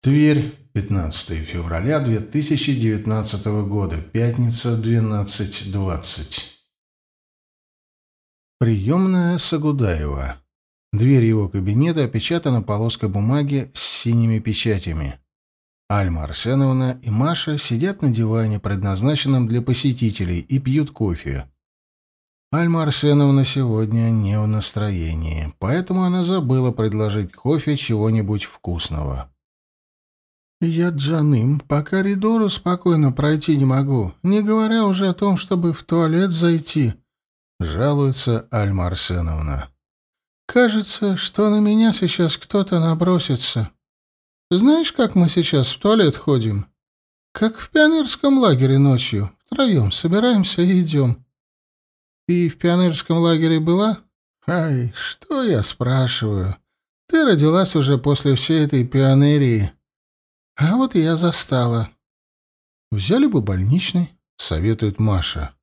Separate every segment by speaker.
Speaker 1: Тверь, 15 февраля 2019 года, пятница, 12.20. Приемная Сагудаева. Дверь его кабинета опечатана полоской бумаги с синими печатями. Альма Арсеновна и Маша сидят на диване, предназначенном для посетителей, и пьют кофе. Альма Арсеновна сегодня не в настроении, поэтому она забыла предложить кофе чего-нибудь вкусного. «Я Джаным по коридору спокойно пройти не могу, не говоря уже о том, чтобы в туалет зайти», — жалуется Альма Арсеновна. «Кажется, что на меня сейчас кто-то набросится. Знаешь, как мы сейчас в туалет ходим? Как в пионерском лагере ночью. Втроем собираемся и идем. Ты в пионерском лагере была? Ай, что я спрашиваю? Ты родилась уже после всей этой пионерии». А вот я застала. Взяли бы больничный, советует Маша.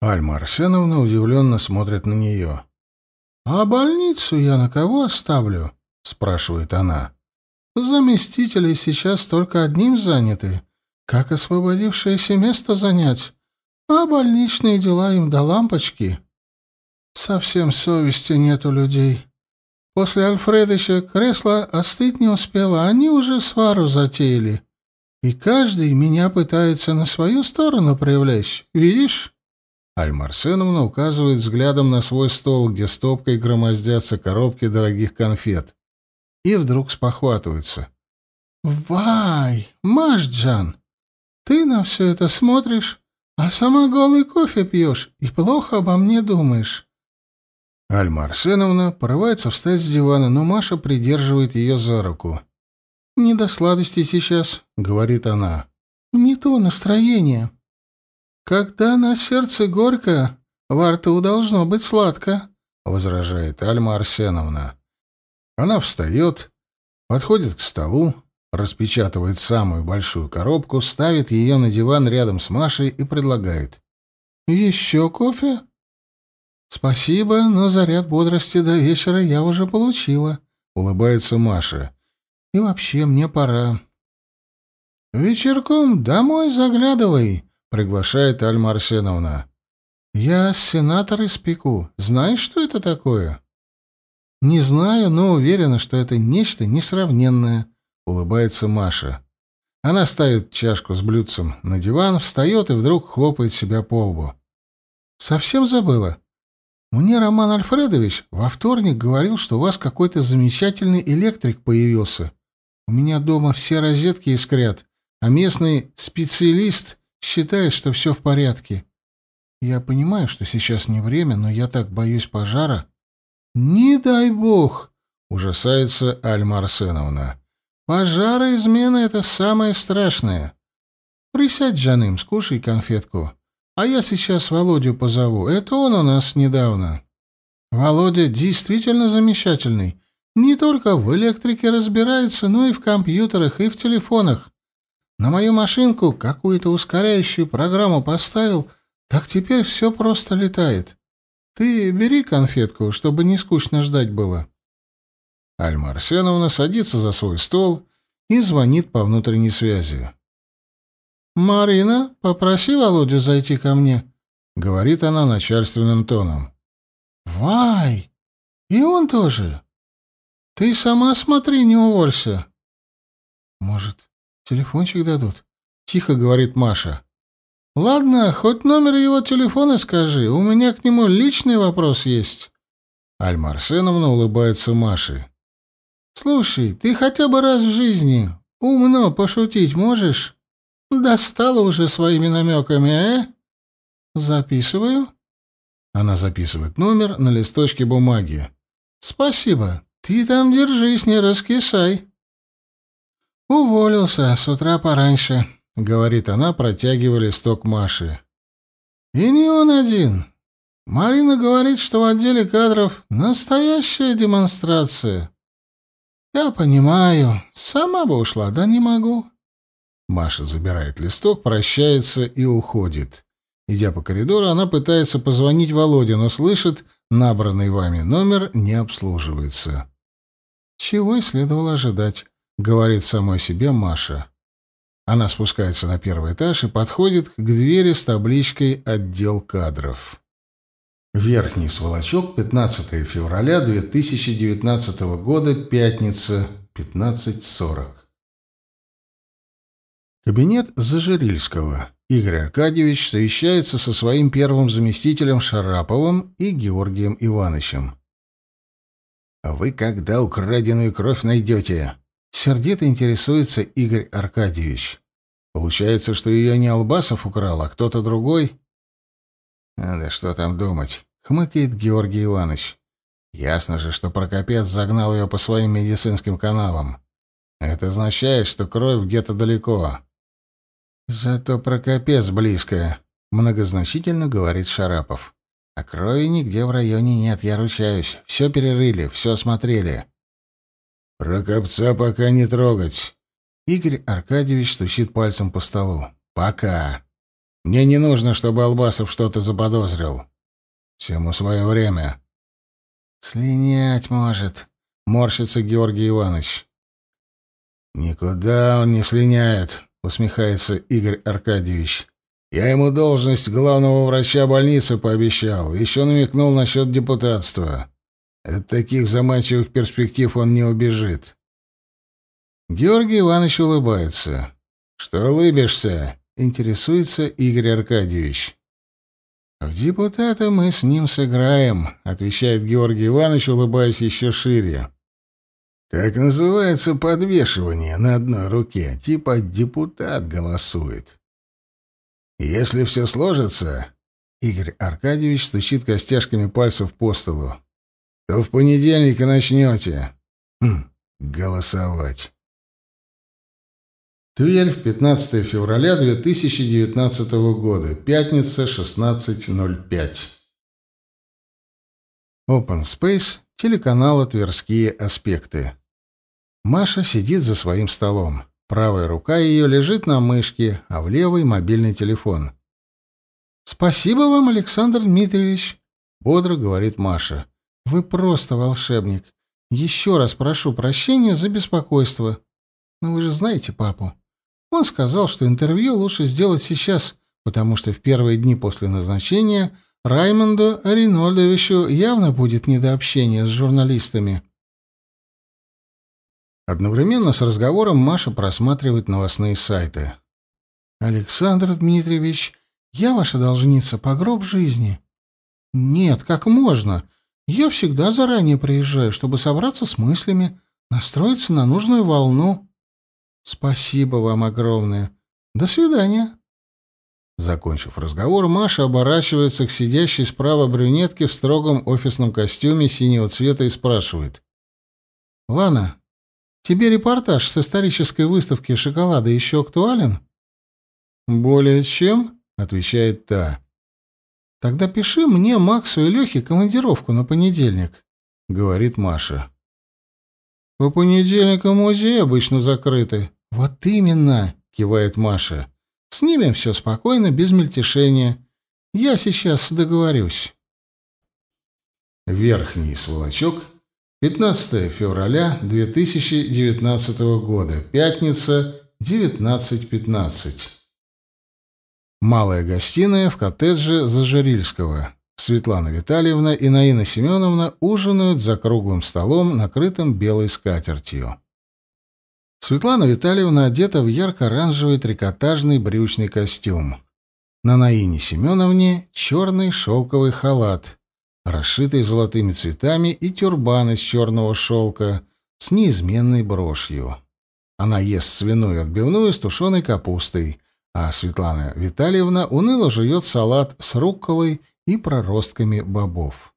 Speaker 1: Альма Арсеновна удивленно смотрит на нее. «А больницу я на кого оставлю?» — спрашивает она. «Заместители сейчас только одним заняты. Как освободившееся место занять? А больничные дела им до лампочки. Совсем совести нет у людей. После Альфредыча кресло остыть не успело, они уже свару затеяли. И каждый меня пытается на свою сторону привлечь. Видишь?» Альма Арсеновна указывает взглядом на свой стол, где стопкой громоздятся коробки дорогих конфет. И вдруг спохватывается. «Вай, Машджан, ты на все это смотришь, а сама голый кофе пьешь и плохо обо мне думаешь. Альма Арсеновна порывается встать с дивана, но Маша придерживает ее за руку. «Не до сладости сейчас», — говорит она. «Не то настроение. Когда на сердце горько, во рту должно быть сладко», — возражает Альма Арсеновна. Она встает, подходит к столу, распечатывает самую большую коробку, ставит ее на диван рядом с Машей и предлагает. «Еще кофе?» «Спасибо, но заряд бодрости до вечера я уже получила», — улыбается Маша. «И вообще мне пора». «Вечерком домой заглядывай», — приглашает Альма Арсеновна. «Я сенатор испеку. Знаешь, что это такое?» «Не знаю, но уверена, что это нечто несравненное», — улыбается Маша. Она ставит чашку с блюдцем на диван, встает и вдруг хлопает себя по лбу. «Совсем забыла? Мне Роман Альфредович во вторник говорил, что у вас какой-то замечательный электрик появился. У меня дома все розетки искрят, а местный специалист считает, что все в порядке. Я понимаю, что сейчас не время, но я так боюсь пожара. Не дай бог, ужасается Альма Арсеновна. Пожары измена — это самое страшное. Присядь, Жаным, скушай конфетку. А я сейчас Володю позову. Это он у нас недавно. Володя действительно замечательный. Не только в электрике разбирается, но и в компьютерах, и в телефонах. На мою машинку какую-то ускоряющую программу поставил, так теперь все просто летает. Ты бери конфетку, чтобы не скучно ждать было. Альма Арсеновна садится за свой стол и звонит по внутренней связи. «Марина, попроси Володю зайти ко мне», — говорит она начальственным тоном. «Вай! И он тоже? Ты сама смотри, не уволься». «Может, телефончик дадут?» — тихо говорит Маша. «Ладно, хоть номер его телефона скажи, у меня к нему личный вопрос есть». Альма Арсеновна улыбается Маше. «Слушай, ты хотя бы раз в жизни умно пошутить можешь?» Достала уже своими намеками, э? Записываю. Она записывает номер на листочке бумаги. Спасибо. Ты там держись, не раскисай. Уволился с утра пораньше, говорит она, протягивая листок Маши. И не он один. Марина говорит, что в отделе кадров настоящая демонстрация. Я понимаю, сама бы ушла, да не могу. Маша забирает листок, прощается и уходит. Идя по коридору, она пытается позвонить Володе, но слышит, набранный вами номер не обслуживается. Чего и следовало ожидать, — говорит самой себе Маша. Она спускается на первый этаж и подходит к двери с табличкой «Отдел кадров». Верхний сволочок, 15 февраля 2019 года, пятница, 15.40. Кабинет Зажирильского. Игорь Аркадьевич совещается со своим первым заместителем Шараповым и Георгием Ивановичем. «А «Вы когда украденную кровь найдете?» Сердито интересуется Игорь Аркадьевич. «Получается, что ее не Албасов украл, а кто-то другой?» «А, «Да что там думать?» — хмыкает Георгий Иванович. «Ясно же, что Прокопец загнал ее по своим медицинским каналам. Это означает, что кровь где-то далеко. «Зато Прокопец близко», — многозначительно говорит Шарапов. «А крови нигде в районе нет, я ручаюсь. Все перерыли, все осмотрели». «Прокопца пока не трогать». Игорь Аркадьевич стучит пальцем по столу. «Пока. Мне не нужно, чтобы Албасов что-то заподозрил. Всему свое время». «Слинять может», — морщится Георгий Иванович. «Никуда он не слиняет усмехается Игорь Аркадьевич. Я ему должность главного врача больницы пообещал, еще намекнул насчет депутатства. От таких заманчивых перспектив он не убежит. Георгий Иванович улыбается. «Что улыбишься?» — интересуется Игорь Аркадьевич. «В депутата мы с ним сыграем», — отвечает Георгий Иванович, улыбаясь еще шире. Так называется подвешивание на одной руке, типа депутат голосует. Если все сложится, Игорь Аркадьевич стучит костяшками пальцев по столу, то в понедельник и начнете хм, голосовать. Тверь, 15 февраля 2019 года, пятница, 16.05. Open Space, телеканала «Тверские аспекты». Маша сидит за своим столом. Правая рука ее лежит на мышке, а в левой — мобильный телефон. «Спасибо вам, Александр Дмитриевич», — бодро говорит Маша. «Вы просто волшебник. Еще раз прошу прощения за беспокойство. Но вы же знаете папу. Он сказал, что интервью лучше сделать сейчас, потому что в первые дни после назначения Раймонду Ринольдовичу явно будет не до общения с журналистами». Одновременно с разговором Маша просматривает новостные сайты. «Александр Дмитриевич, я ваша должница по гроб жизни». «Нет, как можно? Я всегда заранее приезжаю, чтобы собраться с мыслями, настроиться на нужную волну». «Спасибо вам огромное. До свидания». Закончив разговор, Маша оборачивается к сидящей справа брюнетке в строгом офисном костюме синего цвета и спрашивает. «Лана, Тебе репортаж с исторической выставки шоколада еще актуален? Более чем, отвечает та. Тогда пиши мне, Максу и Лехе командировку на понедельник, говорит Маша. По понедельникам музеи обычно закрыты. Вот именно, кивает Маша. Снимем все спокойно, без мельтешения. Я сейчас договорюсь. Верхний сволочок 15 февраля 2019 года. Пятница, 19.15. Малая гостиная в коттедже Зажирильского. Светлана Витальевна и Наина Семеновна ужинают за круглым столом, накрытым белой скатертью. Светлана Витальевна одета в ярко-оранжевый трикотажный брючный костюм. На Наине Семеновне черный шелковый халат, расшитый золотыми цветами, и тюрбан из черного шелка с неизменной брошью. Она ест свиную отбивную с тушеной капустой, а Светлана Витальевна уныло жует салат с рукколой и проростками бобов.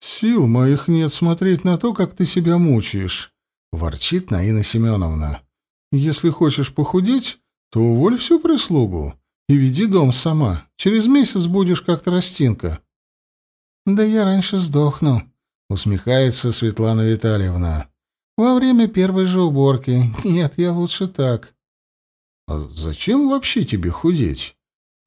Speaker 1: «Сил моих нет смотреть на то, как ты себя мучаешь», — ворчит Наина Семеновна. «Если хочешь похудеть, то уволь всю прислугу и веди дом сама. Через месяц будешь как тростинка». «Да я раньше сдохну», — усмехается Светлана Витальевна. «Во время первой же уборки. Нет, я лучше так». «А зачем вообще тебе худеть?»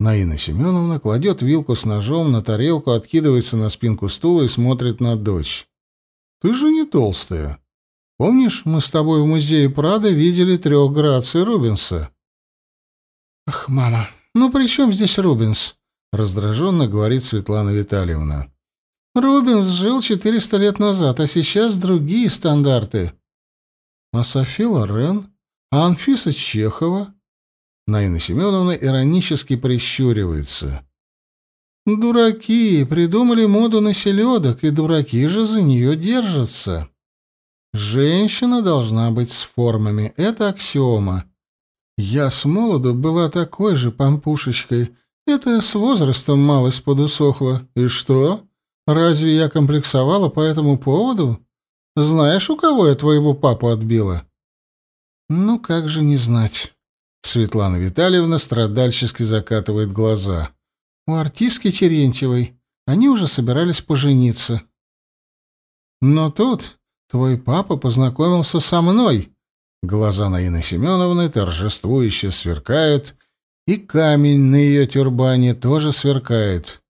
Speaker 1: Наина Семеновна кладет вилку с ножом на тарелку, откидывается на спинку стула и смотрит на дочь. «Ты же не толстая. Помнишь, мы с тобой в музее Прада видели трех Граций Рубенса?» «Ах, мама, ну при чем здесь Рубенс?» — раздраженно говорит Светлана Витальевна. «Рубенс жил четыреста лет назад, а сейчас другие стандарты». «А Софи Лорен? А Анфиса Чехова?» Наина Семеновна иронически прищуривается. «Дураки! Придумали моду на селедок, и дураки же за нее держатся. Женщина должна быть с формами, это аксиома. Я с молоду была такой же пампушечкой, это с возрастом малость подусохла. И что? Разве я комплексовала по этому поводу? Знаешь, у кого я твоего папу отбила?» «Ну, как же не знать?» Светлана Витальевна страдальчески закатывает глаза. «У артистки Терентьевой. Они уже собирались пожениться». «Но тут твой папа познакомился со мной». Глаза Наины Семеновны торжествующе сверкают, и камень на ее тюрбане тоже сверкает.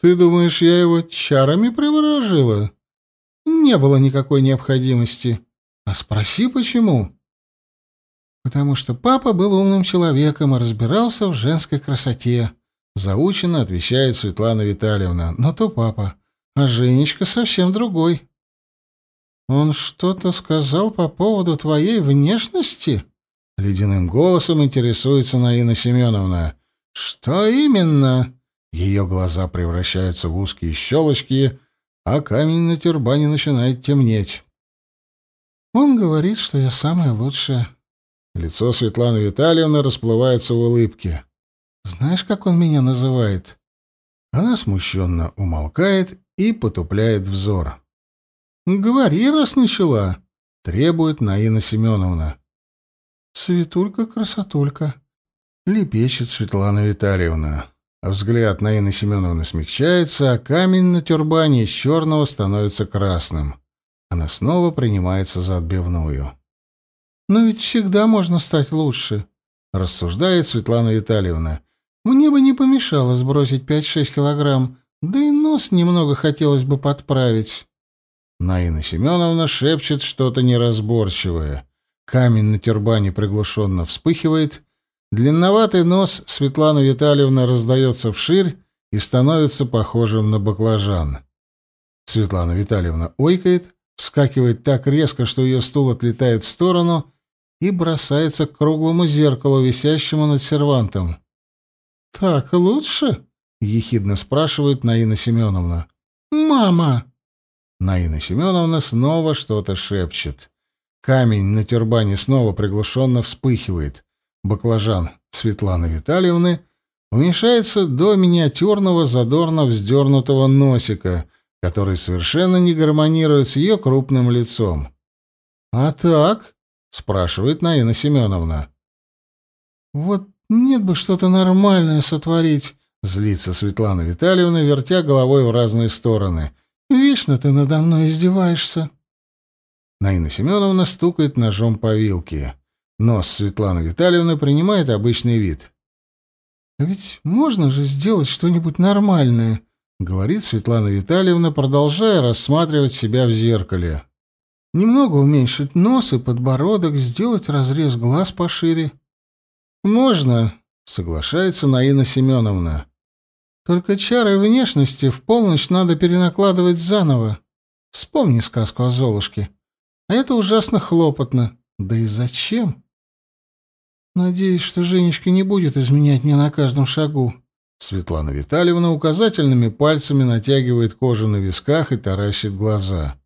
Speaker 1: «Ты думаешь, я его чарами приворожила?» «Не было никакой необходимости. А спроси, почему?» потому что папа был умным человеком и разбирался в женской красоте. Заученно отвечает Светлана Витальевна. Но то папа. А Женечка совсем другой. Он что-то сказал по поводу твоей внешности? Ледяным голосом интересуется Наина Семеновна. Что именно? Ее глаза превращаются в узкие щелочки, а камень на тюрбане начинает темнеть. Он говорит, что я самая лучшая. Лицо Светланы Витальевны расплывается в улыбке. «Знаешь, как он меня называет?» Она смущенно умолкает и потупляет взор. «Говори, раз начала», — требует Наина Семеновна. «Светулька-красотулька», — лепечет Светлана Витальевна. Взгляд Наины Семеновны смягчается, а камень на тюрбане из черного становится красным. Она снова принимается за отбивную. Но ведь всегда можно стать лучше, рассуждает Светлана Витальевна. Мне бы не помешало сбросить пять-шесть килограмм, да и нос немного хотелось бы подправить. Наина Семеновна шепчет что-то неразборчивое. Камень на тюрбане приглушенно вспыхивает. Длинноватый нос Светланы Витальевны раздается вширь и становится похожим на баклажан. Светлана Витальевна ойкает, вскакивает так резко, что ее стул отлетает в сторону — и бросается к круглому зеркалу, висящему над сервантом. «Так лучше?» — ехидно спрашивает Наина Семеновна. «Мама!» Наина Семеновна снова что-то шепчет. Камень на тюрбане снова приглушенно вспыхивает. Баклажан Светланы Витальевны уменьшается до миниатюрного задорно вздернутого носика, который совершенно не гармонирует с ее крупным лицом. «А так?» — спрашивает Наина Семеновна. «Вот нет бы что-то нормальное сотворить», — злится Светлана Витальевна, вертя головой в разные стороны. «Вечно ты надо мной издеваешься». Наина Семеновна стукает ножом по вилке. Нос Светланы Витальевны принимает обычный вид. «А ведь можно же сделать что-нибудь нормальное», — говорит Светлана Витальевна, продолжая рассматривать себя в зеркале. Немного уменьшить нос и подбородок, сделать разрез глаз пошире. Можно, соглашается Наина Семеновна. Только чары внешности в полночь надо перенакладывать заново. Вспомни сказку о Золушке. А это ужасно хлопотно. Да и зачем? Надеюсь, что Женечка не будет изменять мне на каждом шагу. Светлана Витальевна указательными пальцами натягивает кожу на висках и таращит глаза.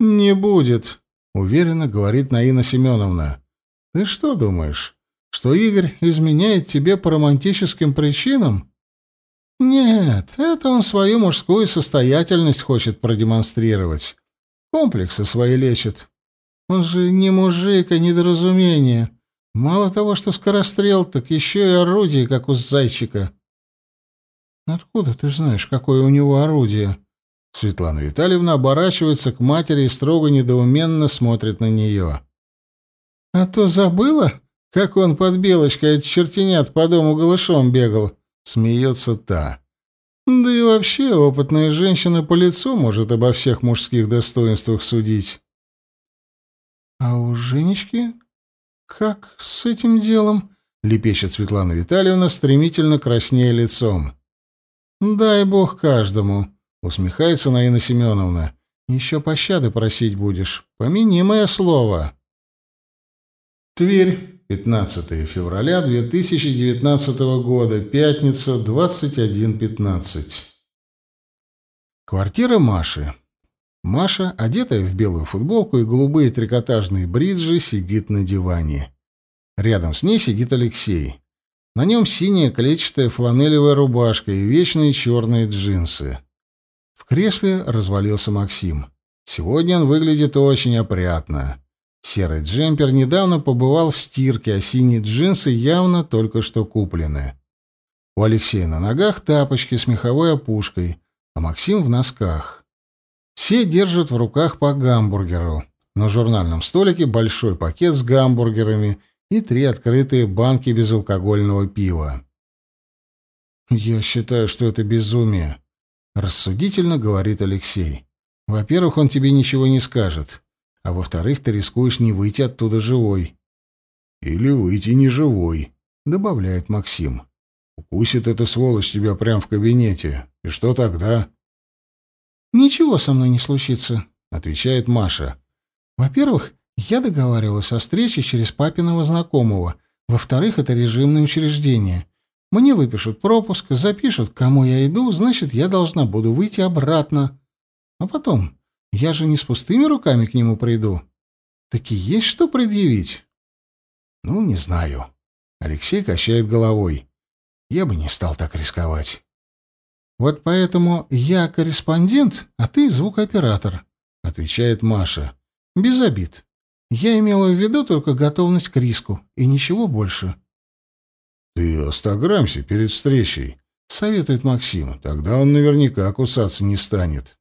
Speaker 1: «Не будет», — уверенно говорит Наина Семеновна. «Ты что думаешь, что Игорь изменяет тебе по романтическим причинам?» «Нет, это он свою мужскую состоятельность хочет продемонстрировать. Комплексы свои лечит. Он же не мужик, а недоразумение. Мало того, что скорострел, так еще и орудие, как у зайчика». «Откуда ты знаешь, какое у него орудие?» Светлана Витальевна оборачивается к матери и строго недоуменно смотрит на нее. «А то забыла, как он под белочкой от чертенят по дому голышом бегал?» — смеется та. «Да и вообще опытная женщина по лицу может обо всех мужских достоинствах судить». «А у Женечки? Как с этим делом?» — лепечет Светлана Витальевна, стремительно краснея лицом. «Дай бог каждому», — усмехается Наина Семеновна. «Еще пощады просить будешь. Помяни мое слово». Тверь, 15 февраля 2019 года, пятница, 21.15. Квартира Маши. Маша, одетая в белую футболку и голубые трикотажные бриджи, сидит на диване. Рядом с ней сидит Алексей. На нем синяя клетчатая фланелевая рубашка и вечные черные джинсы. В кресле развалился Максим. Сегодня он выглядит очень опрятно. Серый джемпер недавно побывал в стирке, а синие джинсы явно только что куплены. У Алексея на ногах тапочки с меховой опушкой, а Максим в носках. Все держат в руках по гамбургеру. На журнальном столике большой пакет с гамбургерами и три открытые банки безалкогольного пива. «Я считаю, что это безумие», — рассудительно говорит Алексей. «Во-первых, он тебе ничего не скажет а во-вторых, ты рискуешь не выйти оттуда живой. Или выйти не живой, добавляет Максим. Укусит эта сволочь тебя прямо в кабинете. И что тогда? Ничего со мной не случится, отвечает Маша. Во-первых, я договаривалась о встрече через папиного знакомого. Во-вторых, это режимное учреждение. Мне выпишут пропуск, запишут, к кому я иду, значит, я должна буду выйти обратно. А потом, я же не с пустыми руками к нему приду. Так и есть что предъявить. Ну, не знаю. Алексей качает головой. Я бы не стал так рисковать. Вот поэтому я корреспондент, а ты звукооператор, отвечает Маша. Без обид. Я имела в виду только готовность к риску и ничего больше. Ты остаграмся перед встречей, советует Максим. Тогда он наверняка кусаться не станет.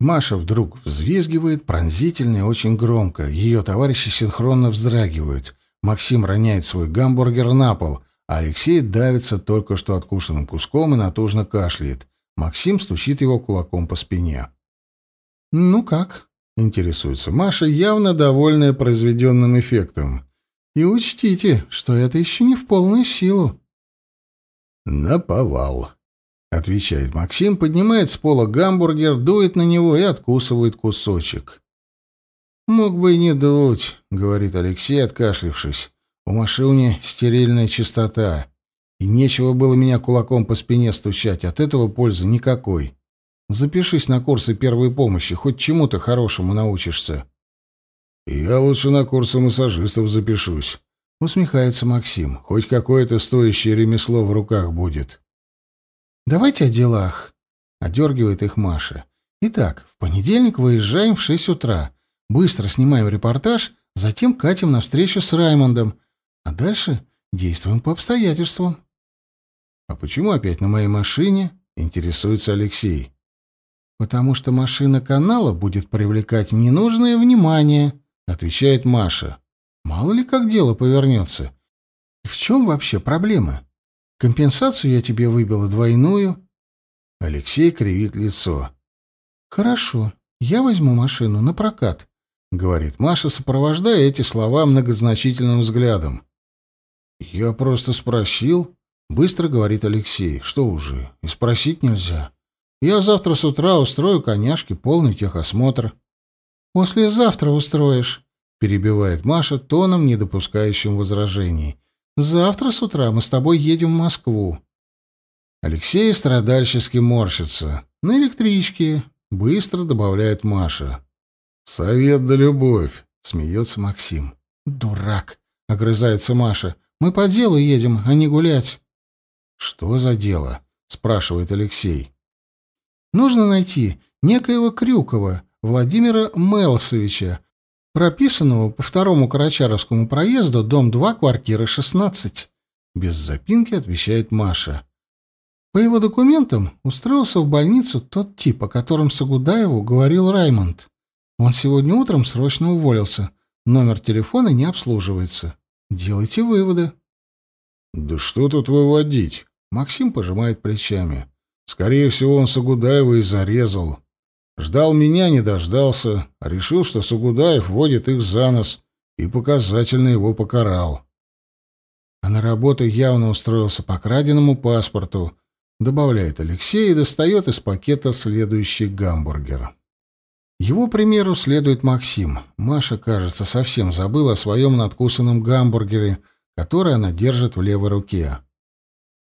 Speaker 1: Маша вдруг взвизгивает пронзительно и очень громко. Ее товарищи синхронно вздрагивают. Максим роняет свой гамбургер на пол, а Алексей давится только что откушенным куском и натужно кашляет. Максим стучит его кулаком по спине. «Ну как?» — интересуется Маша, явно довольная произведенным эффектом. «И учтите, что это еще не в полную силу». «Наповал», Отвечает Максим, поднимает с пола гамбургер, дует на него и откусывает кусочек. «Мог бы и не дуть», — говорит Алексей, откашлившись. «У машины стерильная чистота, и нечего было меня кулаком по спине стучать, от этого пользы никакой. Запишись на курсы первой помощи, хоть чему-то хорошему научишься». «Я лучше на курсы массажистов запишусь», — усмехается Максим. «Хоть какое-то стоящее ремесло в руках будет». «Давайте о делах», — одергивает их Маша. «Итак, в понедельник выезжаем в шесть утра. Быстро снимаем репортаж, затем катим на встречу с Раймондом, а дальше действуем по обстоятельствам». «А почему опять на моей машине?» — интересуется Алексей. «Потому что машина канала будет привлекать ненужное внимание», — отвечает Маша. «Мало ли как дело повернется. В чем вообще проблема?» Компенсацию я тебе выбила двойную. Алексей кривит лицо. Хорошо, я возьму машину на прокат, говорит Маша, сопровождая эти слова многозначительным взглядом. Я просто спросил, быстро говорит Алексей. Что уже, и спросить нельзя. Я завтра с утра устрою коняшке полный техосмотр. Послезавтра устроишь, перебивает Маша тоном, не допускающим возражений. Завтра с утра мы с тобой едем в Москву. Алексей страдальчески морщится. На электричке. Быстро добавляет Маша. Совет да любовь, смеется Максим. Дурак, огрызается Маша. Мы по делу едем, а не гулять. Что за дело? спрашивает Алексей. Нужно найти некоего Крюкова, Владимира Мелсовича, прописанного по второму Карачаровскому проезду, дом 2, квартира 16. Без запинки отвечает Маша. По его документам устроился в больницу тот тип, о котором Сагудаеву говорил Раймонд. Он сегодня утром срочно уволился. Номер телефона не обслуживается. Делайте выводы. Да что тут выводить? Максим пожимает плечами. Скорее всего, он Сагудаева и зарезал. Ждал меня, не дождался, решил, что Сугудаев водит их за нос, и показательно его покарал. А на работу явно устроился по краденому паспорту, добавляет Алексей и достает из пакета следующий гамбургер. Его примеру следует Максим. Маша, кажется, совсем забыла о своем надкусанном гамбургере, который она держит в левой руке.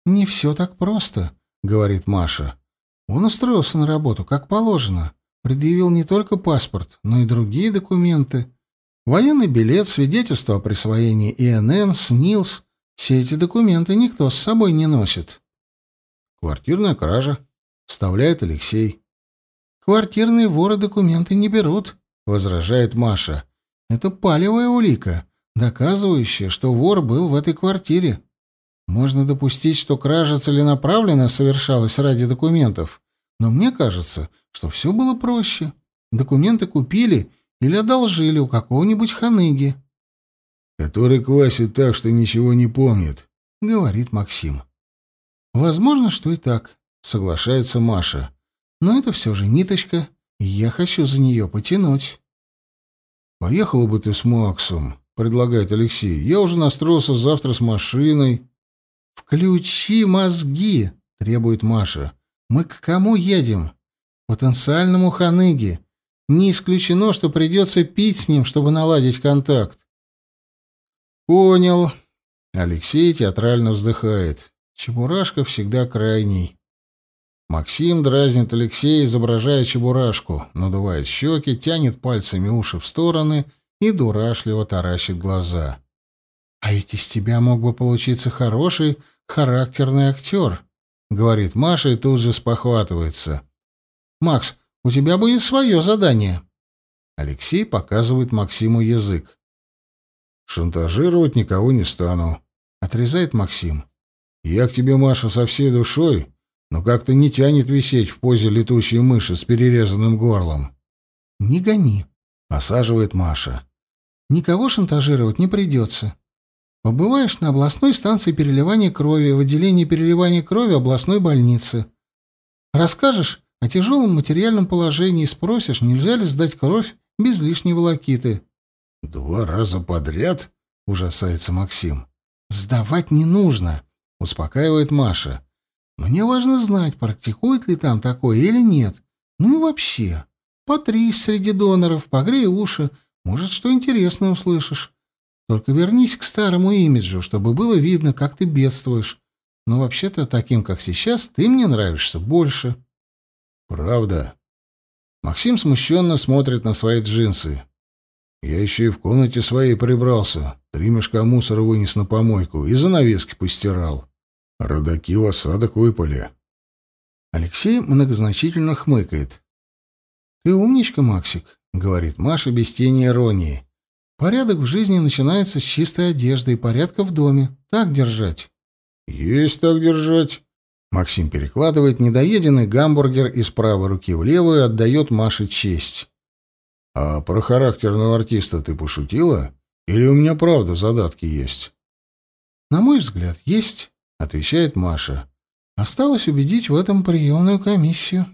Speaker 1: «Не все так просто», — говорит Маша. «Он устроился на работу, как положено. Предъявил не только паспорт, но и другие документы. Военный билет, свидетельство о присвоении ИНН, СНИЛС. Все эти документы никто с собой не носит». «Квартирная кража», — вставляет Алексей. «Квартирные воры документы не берут», — возражает Маша. «Это палевая улика, доказывающая, что вор был в этой квартире. Можно допустить, что кража целенаправленно совершалась ради документов, но мне кажется, что все было проще. Документы купили или одолжили у какого-нибудь ханыги.
Speaker 2: «Который квасит так, что ничего не помнит», — говорит Максим.
Speaker 1: «Возможно, что и так», — соглашается Маша. «Но это все же ниточка, и я хочу за нее потянуть».
Speaker 2: «Поехала бы ты с Максом», — предлагает Алексей. «Я уже настроился завтра с машиной».
Speaker 1: «Включи мозги!» — требует Маша. «Мы к кому едем?» «Потенциальному ханыге. Не исключено, что придется пить с ним, чтобы наладить контакт».
Speaker 2: «Понял». Алексей театрально вздыхает. Чебурашка всегда крайний. Максим дразнит Алексея, изображая чебурашку, надувает щеки, тянет пальцами уши в стороны и дурашливо таращит глаза.
Speaker 1: «А ведь из тебя мог бы получиться хороший, характерный актер», — говорит Маша и тут же спохватывается. «Макс, у тебя будет свое задание». Алексей показывает Максиму язык.
Speaker 2: «Шантажировать никого не стану», — отрезает Максим. «Я к тебе, Маша, со всей душой, но как-то не тянет висеть в позе летучей мыши с перерезанным горлом».
Speaker 1: «Не гони», — осаживает Маша. «Никого шантажировать не придется. Побываешь на областной станции переливания крови в отделении переливания крови областной больницы. Расскажешь о тяжелом материальном положении и спросишь, нельзя ли сдать кровь без лишней волокиты.
Speaker 2: «Два раза подряд?» — ужасается Максим.
Speaker 1: «Сдавать не нужно», — успокаивает Маша. «Мне важно знать, практикует ли там такое или нет. Ну и вообще, потрись среди доноров, погрей уши, может, что интересное услышишь. Только вернись к старому имиджу, чтобы было видно, как ты бедствуешь. Но вообще-то таким, как сейчас, ты мне нравишься больше.
Speaker 2: Правда. Максим смущенно смотрит на свои джинсы. Я еще и в комнате своей прибрался. Три мешка мусора вынес на помойку и занавески постирал. Родаки в осадок выпали.
Speaker 1: Алексей многозначительно хмыкает. «Ты умничка, Максик», — говорит Маша без тени иронии. Порядок в жизни начинается с чистой одежды и порядка в доме. Так держать.
Speaker 2: Есть так держать.
Speaker 1: Максим перекладывает недоеденный гамбургер из правой руки в левую и отдает Маше честь.
Speaker 2: А про характерного артиста ты пошутила? Или у меня правда задатки есть?
Speaker 1: На мой взгляд, есть, отвечает Маша. Осталось убедить в этом приемную комиссию.